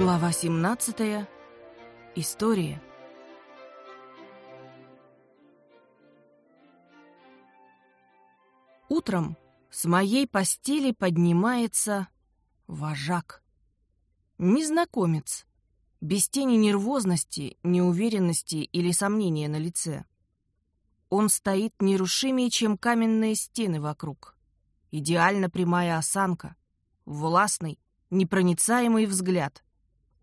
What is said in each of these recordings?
Глава 17. История. Утром с моей постели поднимается вожак. Незнакомец, без тени нервозности, неуверенности или сомнения на лице. Он стоит нерушимее, чем каменные стены вокруг. Идеально прямая осанка, властный, непроницаемый взгляд,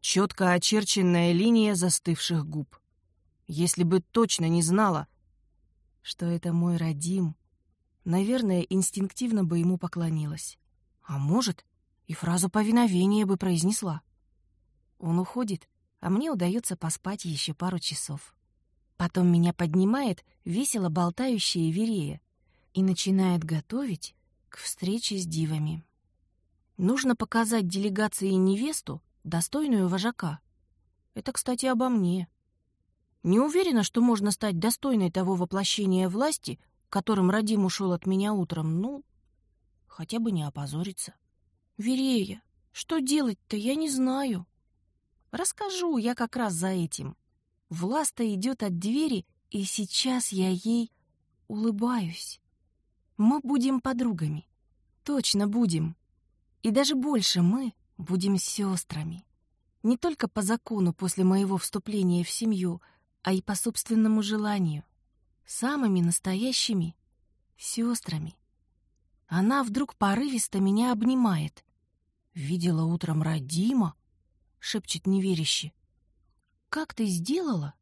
четко очерченная линия застывших губ. Если бы точно не знала, что это мой родим, наверное, инстинктивно бы ему поклонилась. А может, и фразу повиновения бы произнесла. Он уходит, а мне удается поспать еще пару часов. Потом меня поднимает весело болтающая Верея и начинает готовить к встрече с дивами. Нужно показать делегации невесту, достойную вожака. Это, кстати, обо мне. Не уверена, что можно стать достойной того воплощения власти, которым Радим ушел от меня утром. Ну, хотя бы не опозориться. Верея, что делать-то, я не знаю. Расскажу, я как раз за этим. Власта идет от двери, и сейчас я ей улыбаюсь. Мы будем подругами. Точно будем. И даже больше мы будем сестрами. Не только по закону после моего вступления в семью, а и по собственному желанию. Самыми настоящими сестрами. Она вдруг порывисто меня обнимает. Видела утром Радима, шепчет неверяще. Как ты сделала?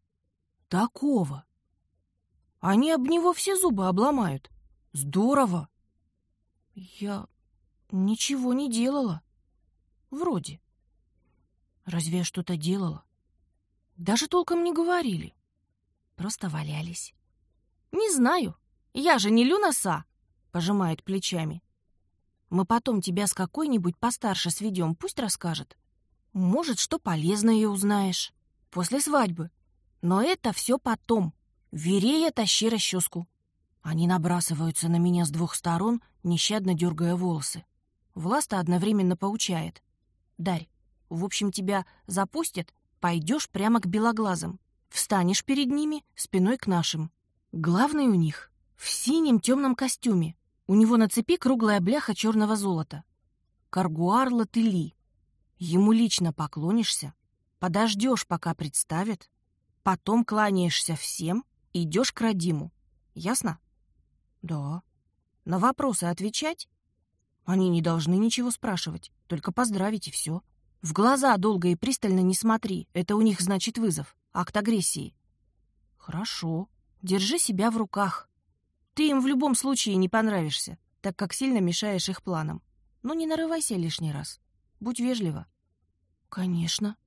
Такого. Они об него все зубы обломают. Здорово. Я ничего не делала. Вроде. Разве я что-то делала? Даже толком не говорили. Просто валялись. Не знаю. Я же не Люнаса, пожимает плечами. Мы потом тебя с какой-нибудь постарше сведем, пусть расскажет. Может, что полезное узнаешь. После свадьбы. Но это все потом. Верея, тащи расческу. Они набрасываются на меня с двух сторон, нещадно дергая волосы. Власта одновременно поучает. «Дарь, в общем, тебя запустят, пойдешь прямо к белоглазым. Встанешь перед ними, спиной к нашим. Главный у них в синем темном костюме. У него на цепи круглая бляха черного золота. Каргуар Латыли. Ему лично поклонишься, подождешь, пока представят, потом кланяешься всем и идешь к Радиму. Ясно? Да. На вопросы отвечать? Они не должны ничего спрашивать, только поздравить и все. В глаза долго и пристально не смотри, это у них значит вызов, акт агрессии. Хорошо, держи себя в руках. Ты им в любом случае не понравишься, так как сильно мешаешь их планам. Но не нарывайся лишний раз. Будь вежлива. Конечно.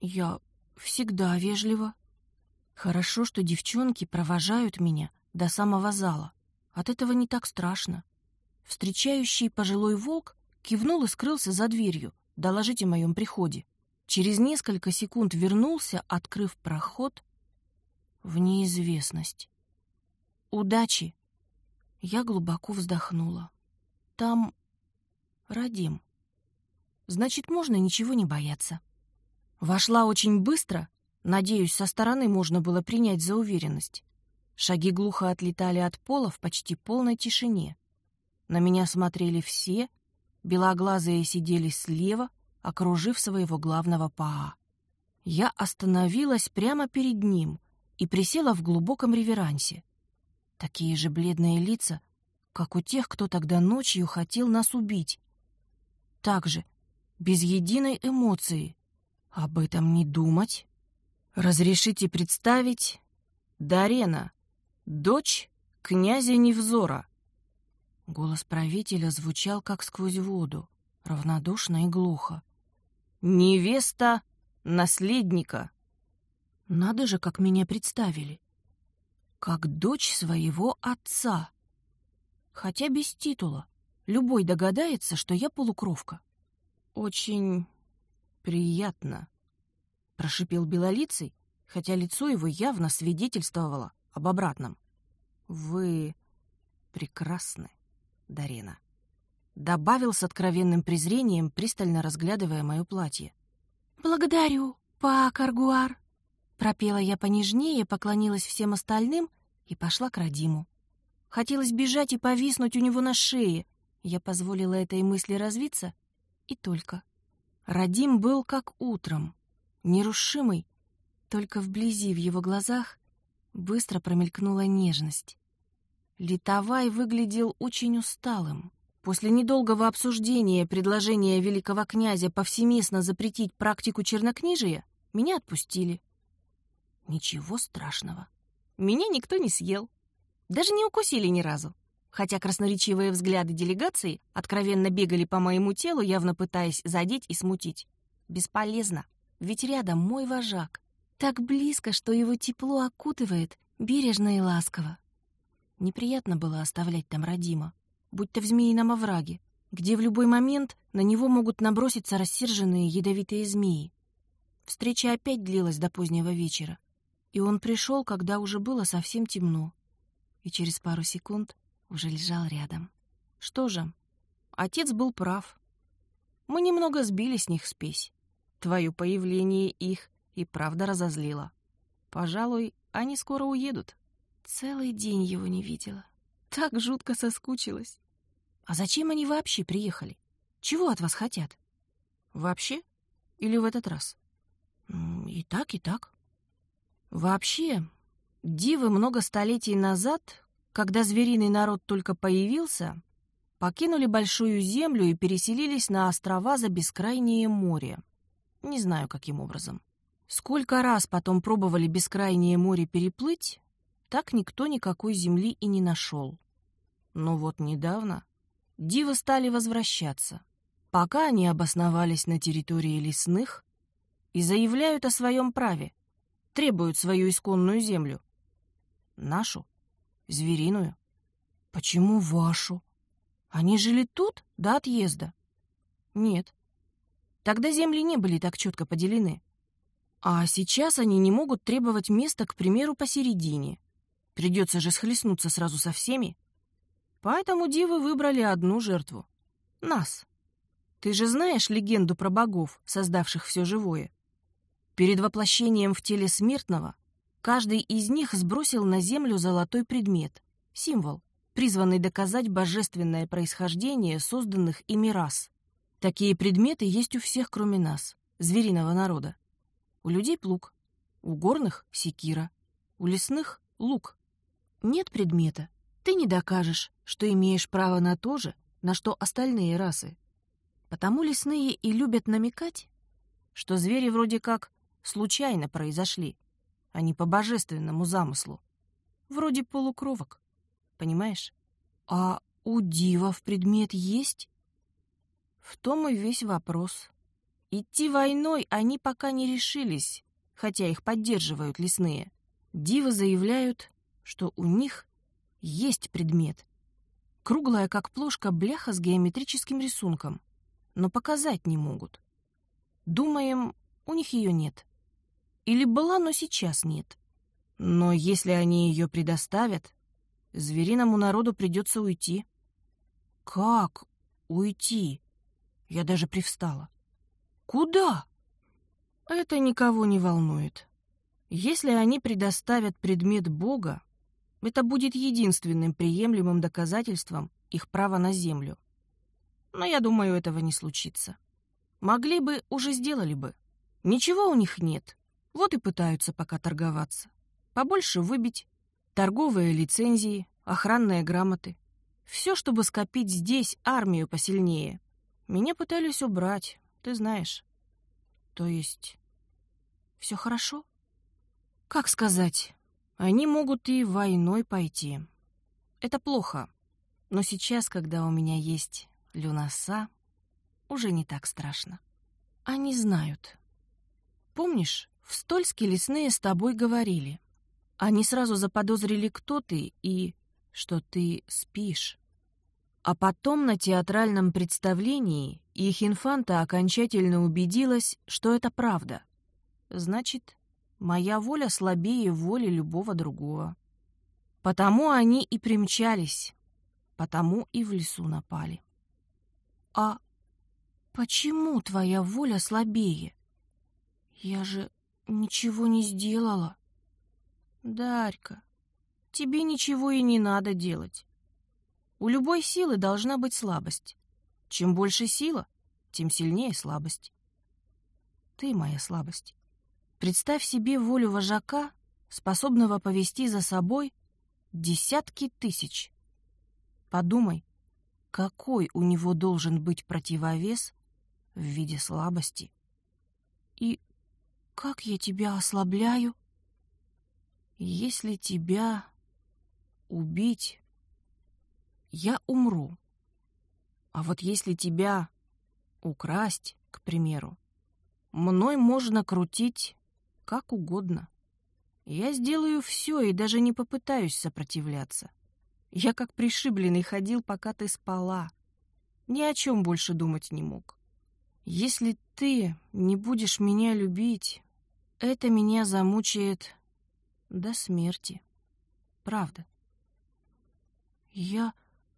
Я всегда вежлива. Хорошо, что девчонки провожают меня до самого зала. От этого не так страшно. Встречающий пожилой волк кивнул и скрылся за дверью, доложить о моем приходе. Через несколько секунд вернулся, открыв проход в неизвестность. «Удачи!» Я глубоко вздохнула. «Там Радим. Значит, можно ничего не бояться». Вошла очень быстро, надеюсь, со стороны можно было принять за уверенность. Шаги глухо отлетали от пола в почти полной тишине. На меня смотрели все, белоглазые сидели слева, окружив своего главного паа. Я остановилась прямо перед ним и присела в глубоком реверансе. Такие же бледные лица, как у тех, кто тогда ночью хотел нас убить. Так же, без единой эмоции. Об этом не думать. Разрешите представить Дарена, дочь князя Невзора. Голос правителя звучал как сквозь воду, равнодушно и глухо. «Невеста наследника!» Надо же, как меня представили. Как дочь своего отца. Хотя без титула. Любой догадается, что я полукровка. «Очень приятно», — прошипел Белолицый, хотя лицо его явно свидетельствовало об обратном. «Вы прекрасны». Дарена. Добавил с откровенным презрением, пристально разглядывая мое платье. «Благодарю, Паакаргуар!» Пропела я понежнее, поклонилась всем остальным и пошла к Радиму. Хотелось бежать и повиснуть у него на шее. Я позволила этой мысли развиться, и только. Радим был как утром, нерушимый, только вблизи в его глазах быстро промелькнула нежность. Литовай выглядел очень усталым. После недолгого обсуждения предложения великого князя повсеместно запретить практику чернокнижия меня отпустили. Ничего страшного. Меня никто не съел. Даже не укусили ни разу. Хотя красноречивые взгляды делегации откровенно бегали по моему телу, явно пытаясь задеть и смутить. Бесполезно, ведь рядом мой вожак. Так близко, что его тепло окутывает, бережно и ласково. Неприятно было оставлять там родима, будь то в змеином овраге, где в любой момент на него могут наброситься рассерженные ядовитые змеи. Встреча опять длилась до позднего вечера. И он пришел, когда уже было совсем темно. И через пару секунд уже лежал рядом. Что же, отец был прав. Мы немного сбили с них спесь. Твое появление их и правда разозлило. Пожалуй, они скоро уедут. Целый день его не видела. Так жутко соскучилась. А зачем они вообще приехали? Чего от вас хотят? Вообще? Или в этот раз? И так, и так. Вообще, дивы много столетий назад, когда звериный народ только появился, покинули Большую Землю и переселились на острова за бескрайнее море. Не знаю, каким образом. Сколько раз потом пробовали бескрайнее море переплыть, так никто никакой земли и не нашел. Но вот недавно дивы стали возвращаться, пока они обосновались на территории лесных и заявляют о своем праве — требуют свою исконную землю. Нашу? Звериную? Почему вашу? Они жили тут до отъезда? Нет. Тогда земли не были так четко поделены. А сейчас они не могут требовать места, к примеру, посередине. Придется же схлестнуться сразу со всеми. Поэтому дивы выбрали одну жертву — нас. Ты же знаешь легенду про богов, создавших все живое? Перед воплощением в теле смертного каждый из них сбросил на землю золотой предмет, символ, призванный доказать божественное происхождение созданных ими рас. Такие предметы есть у всех, кроме нас, звериного народа. У людей плуг, у горных — секира, у лесных — лук. Нет предмета, ты не докажешь, что имеешь право на то же, на что остальные расы. Потому лесные и любят намекать, что звери вроде как случайно произошли, а не по божественному замыслу. Вроде полукровок, понимаешь? А у дивов предмет есть? В том и весь вопрос. Идти войной они пока не решились, хотя их поддерживают лесные. Дивы заявляют, что у них есть предмет. Круглая, как плошка, бляха с геометрическим рисунком, но показать не могут. Думаем, у них ее нет. Или была, но сейчас нет. Но если они ее предоставят, звериному народу придется уйти. Как уйти? Я даже привстала. Куда? Это никого не волнует. Если они предоставят предмет Бога, это будет единственным приемлемым доказательством их права на землю. Но я думаю, этого не случится. Могли бы, уже сделали бы. Ничего у них нет, вот и пытаются пока торговаться. Побольше выбить. Торговые лицензии, охранные грамоты. Все, чтобы скопить здесь армию посильнее. Меня пытались убрать, ты знаешь. То есть... Все хорошо? Как сказать? Они могут и войной пойти. Это плохо. Но сейчас, когда у меня есть люнаса, уже не так страшно. Они знают. Помнишь, в Стольске лесные с тобой говорили. Они сразу заподозрили, кто ты и что ты спишь. А потом на театральном представлении их инфанта окончательно убедилась, что это правда. Значит, моя воля слабее воли любого другого. Потому они и примчались, потому и в лесу напали. А почему твоя воля слабее? Я же ничего не сделала. Дарька, тебе ничего и не надо делать. У любой силы должна быть слабость. Чем больше сила, тем сильнее слабость. Ты моя слабость. Представь себе волю вожака, способного повести за собой десятки тысяч. Подумай, какой у него должен быть противовес в виде слабости. И как я тебя ослабляю? Если тебя убить, я умру. А вот если тебя украсть, к примеру, мной можно крутить как угодно. Я сделаю все и даже не попытаюсь сопротивляться. Я как пришибленный ходил, пока ты спала. Ни о чем больше думать не мог. Если ты не будешь меня любить, это меня замучает до смерти. Правда. Я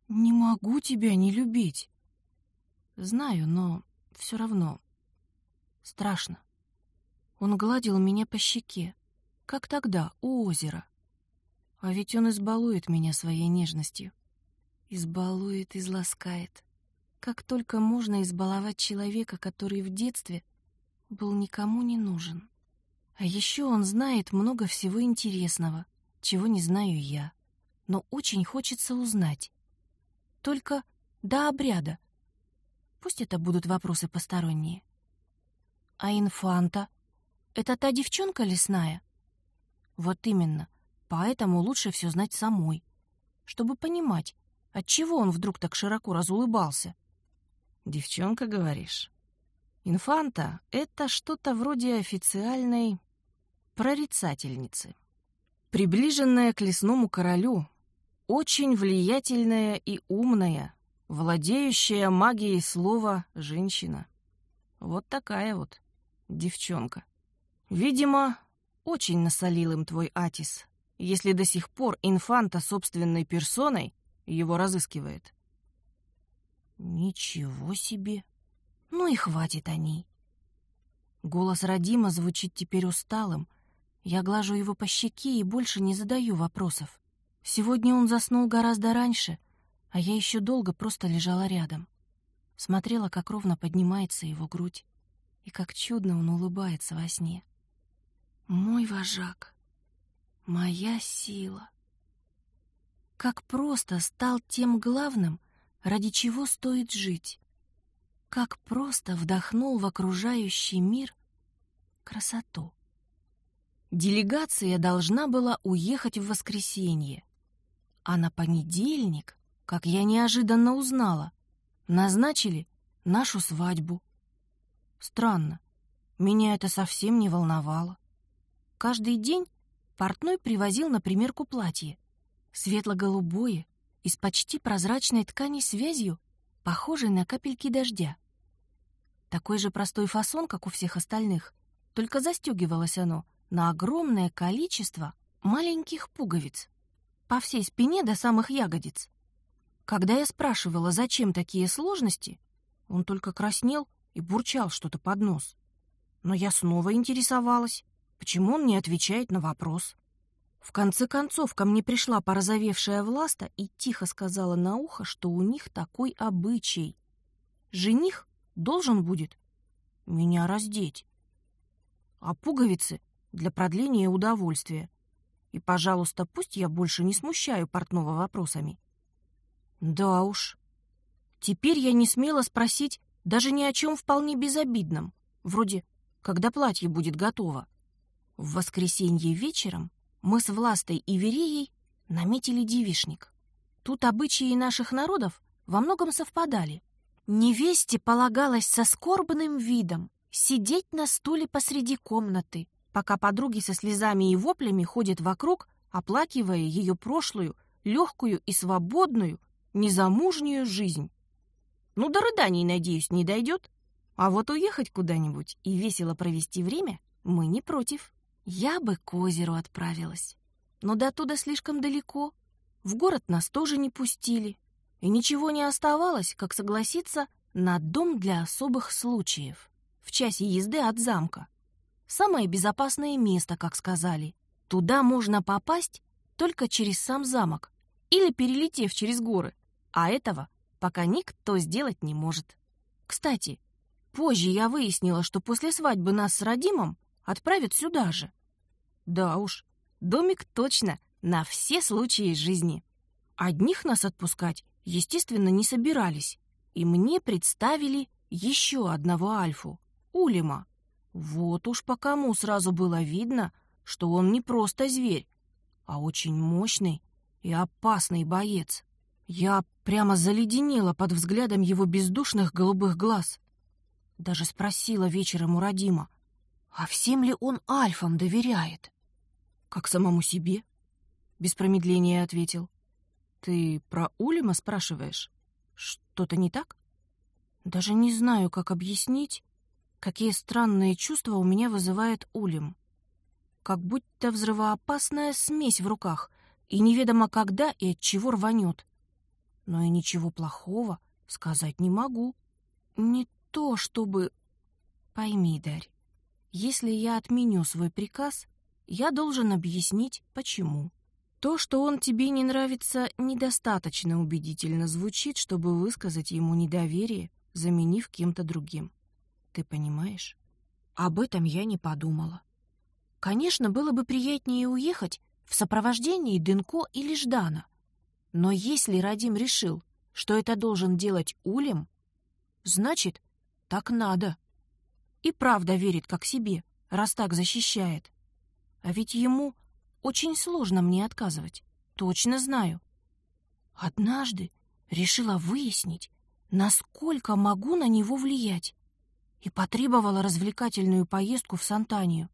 не могу тебя не любить. Знаю, но все равно страшно. Он гладил меня по щеке, как тогда, у озера. А ведь он избалует меня своей нежностью. Избалует, изласкает. Как только можно избаловать человека, который в детстве был никому не нужен. А еще он знает много всего интересного, чего не знаю я. Но очень хочется узнать. Только до обряда. Пусть это будут вопросы посторонние. А инфанта? Это та девчонка лесная? Вот именно. Поэтому лучше все знать самой, чтобы понимать, отчего он вдруг так широко разулыбался. «Девчонка, говоришь?» «Инфанта — это что-то вроде официальной прорицательницы, приближенная к лесному королю, очень влиятельная и умная, владеющая магией слова женщина. Вот такая вот девчонка. Видимо, очень насолил им твой Атис, если до сих пор инфанта собственной персоной его разыскивает. Ничего себе! Ну и хватит о ней. Голос Радима звучит теперь усталым. Я глажу его по щеке и больше не задаю вопросов. Сегодня он заснул гораздо раньше, а я еще долго просто лежала рядом. Смотрела, как ровно поднимается его грудь и как чудно он улыбается во сне. Мой вожак, моя сила. Как просто стал тем главным, ради чего стоит жить. Как просто вдохнул в окружающий мир красоту. Делегация должна была уехать в воскресенье. А на понедельник, как я неожиданно узнала, назначили нашу свадьбу. Странно, меня это совсем не волновало. Каждый день портной привозил на примерку платье. Светло-голубое, из почти прозрачной ткани связью, похожей на капельки дождя. Такой же простой фасон, как у всех остальных, только застегивалось оно на огромное количество маленьких пуговиц по всей спине до самых ягодиц. Когда я спрашивала, зачем такие сложности, он только краснел и бурчал что-то под нос. Но я снова интересовалась. Почему он не отвечает на вопрос? В конце концов, ко мне пришла порозовевшая Власта и тихо сказала на ухо, что у них такой обычай. Жених должен будет меня раздеть. А пуговицы для продления удовольствия. И, пожалуйста, пусть я больше не смущаю портного вопросами. Да уж. Теперь я не смела спросить даже ни о чем вполне безобидном, вроде «когда платье будет готово?». В воскресенье вечером мы с Властой и Вереей наметили девишник. Тут обычаи наших народов во многом совпадали. Невесте полагалось со скорбным видом сидеть на стуле посреди комнаты, пока подруги со слезами и воплями ходят вокруг, оплакивая ее прошлую, легкую и свободную, незамужнюю жизнь. Ну, до рыданий, надеюсь, не дойдет. А вот уехать куда-нибудь и весело провести время мы не против. Я бы к озеру отправилась. Но до туда слишком далеко. В город нас тоже не пустили. И ничего не оставалось, как согласиться на дом для особых случаев в часе езды от замка. самое безопасное место, как сказали. Туда можно попасть только через сам замок или перелетев через горы, а этого пока никто сделать не может. Кстати, позже я выяснила, что после свадьбы нас с Радимом отправят сюда же. Да уж, домик точно на все случаи жизни. Одних нас отпускать, естественно, не собирались, и мне представили еще одного Альфу, Улима. Вот уж по кому сразу было видно, что он не просто зверь, а очень мощный и опасный боец. Я прямо заледенела под взглядом его бездушных голубых глаз. Даже спросила вечером у Родима, а всем ли он альфам доверяет? Как самому себе? Без промедления ответил. Ты про Улима спрашиваешь? Что-то не так? Даже не знаю, как объяснить, какие странные чувства у меня вызывает Улим. Как будто взрывоопасная смесь в руках, и неведомо когда и от чего рванет. Но и ничего плохого сказать не могу. Не то чтобы... Пойми, Дарь, если я отменю свой приказ, я должен объяснить, почему. То, что он тебе не нравится, недостаточно убедительно звучит, чтобы высказать ему недоверие, заменив кем-то другим. Ты понимаешь? Об этом я не подумала. Конечно, было бы приятнее уехать в сопровождении Дынко или Ждана. Но если Радим решил, что это должен делать Улем, значит, так надо. И правда верит как себе, раз так защищает. А ведь ему очень сложно мне отказывать. Точно знаю. Однажды решила выяснить, насколько могу на него влиять, и потребовала развлекательную поездку в Сантанию.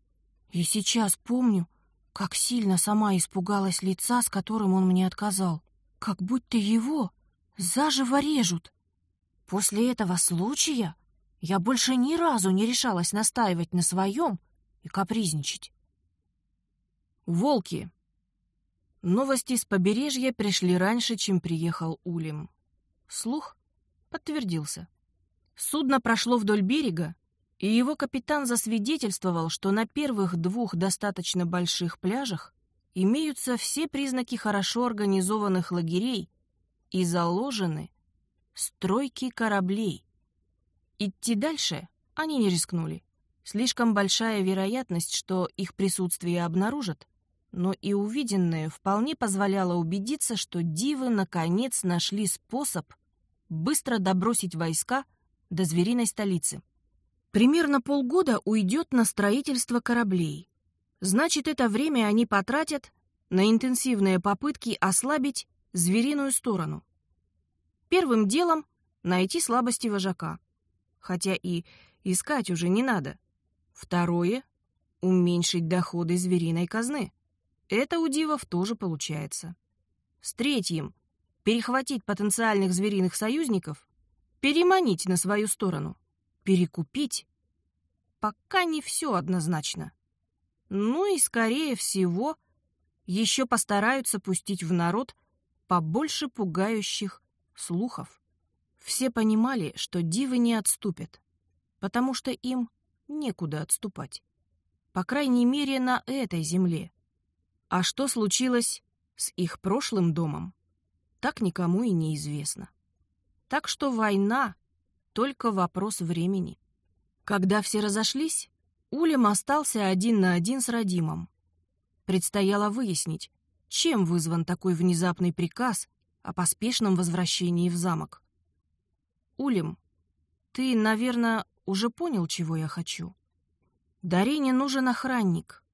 И сейчас помню, как сильно сама испугалась лица, с которым он мне отказал. Как будто его заживо режут. После этого случая я больше ни разу не решалась настаивать на своем и капризничать. Волки. Новости с побережья пришли раньше, чем приехал Улим. Слух подтвердился. Судно прошло вдоль берега, и его капитан засвидетельствовал, что на первых двух достаточно больших пляжах имеются все признаки хорошо организованных лагерей и заложены стройки кораблей. Идти дальше они не рискнули. Слишком большая вероятность, что их присутствие обнаружат, но и увиденное вполне позволяло убедиться, что дивы наконец нашли способ быстро добросить войска до звериной столицы. Примерно полгода уйдет на строительство кораблей. Значит, это время они потратят на интенсивные попытки ослабить звериную сторону. Первым делом найти слабости вожака. Хотя и искать уже не надо. Второе — уменьшить доходы звериной казны. Это у дивов тоже получается. С третьим — перехватить потенциальных звериных союзников, переманить на свою сторону перекупить пока не все однозначно. Ну и, скорее всего, еще постараются пустить в народ побольше пугающих слухов. Все понимали, что дивы не отступят, потому что им некуда отступать. По крайней мере, на этой земле. А что случилось с их прошлым домом, так никому и не известно. Так что война только вопрос времени. Когда все разошлись, Улем остался один на один с Радимом. Предстояло выяснить, чем вызван такой внезапный приказ о поспешном возвращении в замок. «Улем, ты, наверное, уже понял, чего я хочу. Дарине нужен охранник.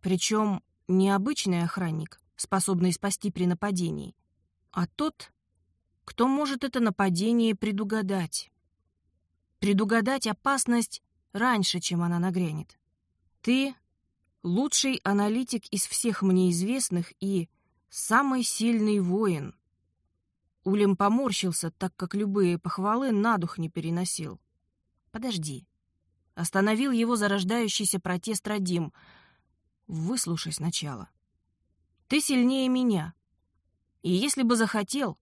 Причем не обычный охранник, способный спасти при нападении, а тот, кто может это нападение предугадать предугадать опасность раньше, чем она нагрянет. Ты — лучший аналитик из всех мне известных и самый сильный воин. Улем поморщился, так как любые похвалы на дух не переносил. Подожди. Остановил его зарождающийся протест Радим. Выслушай сначала. Ты сильнее меня. И если бы захотел,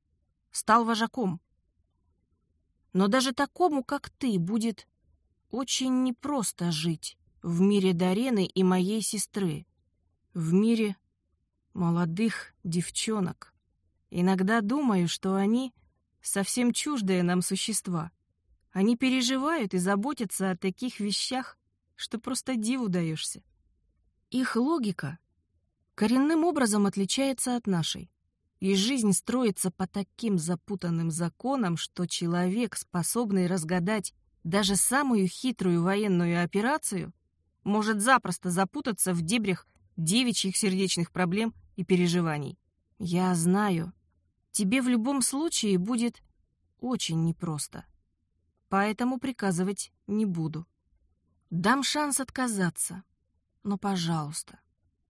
стал вожаком. Но даже такому, как ты, будет очень непросто жить в мире Дарены и моей сестры, в мире молодых девчонок. Иногда думаю, что они совсем чуждые нам существа. Они переживают и заботятся о таких вещах, что просто диву даешься. Их логика коренным образом отличается от нашей. И жизнь строится по таким запутанным законам, что человек, способный разгадать даже самую хитрую военную операцию, может запросто запутаться в дебрях девичьих сердечных проблем и переживаний. Я знаю, тебе в любом случае будет очень непросто. Поэтому приказывать не буду. Дам шанс отказаться. Но, пожалуйста,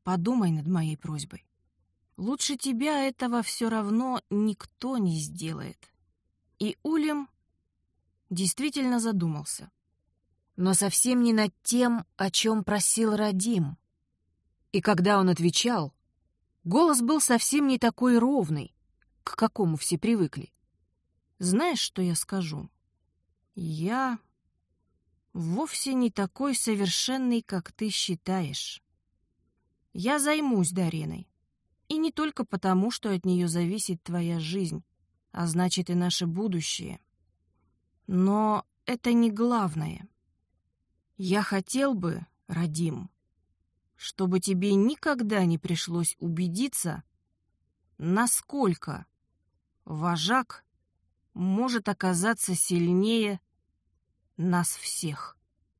подумай над моей просьбой. Лучше тебя этого все равно никто не сделает. И Улем действительно задумался. Но совсем не над тем, о чем просил Радим. И когда он отвечал, голос был совсем не такой ровный, к какому все привыкли. Знаешь, что я скажу? Я вовсе не такой совершенный, как ты считаешь. Я займусь Дариной. И не только потому, что от нее зависит твоя жизнь, а значит и наше будущее. Но это не главное. Я хотел бы, Радим, чтобы тебе никогда не пришлось убедиться, насколько вожак может оказаться сильнее нас всех.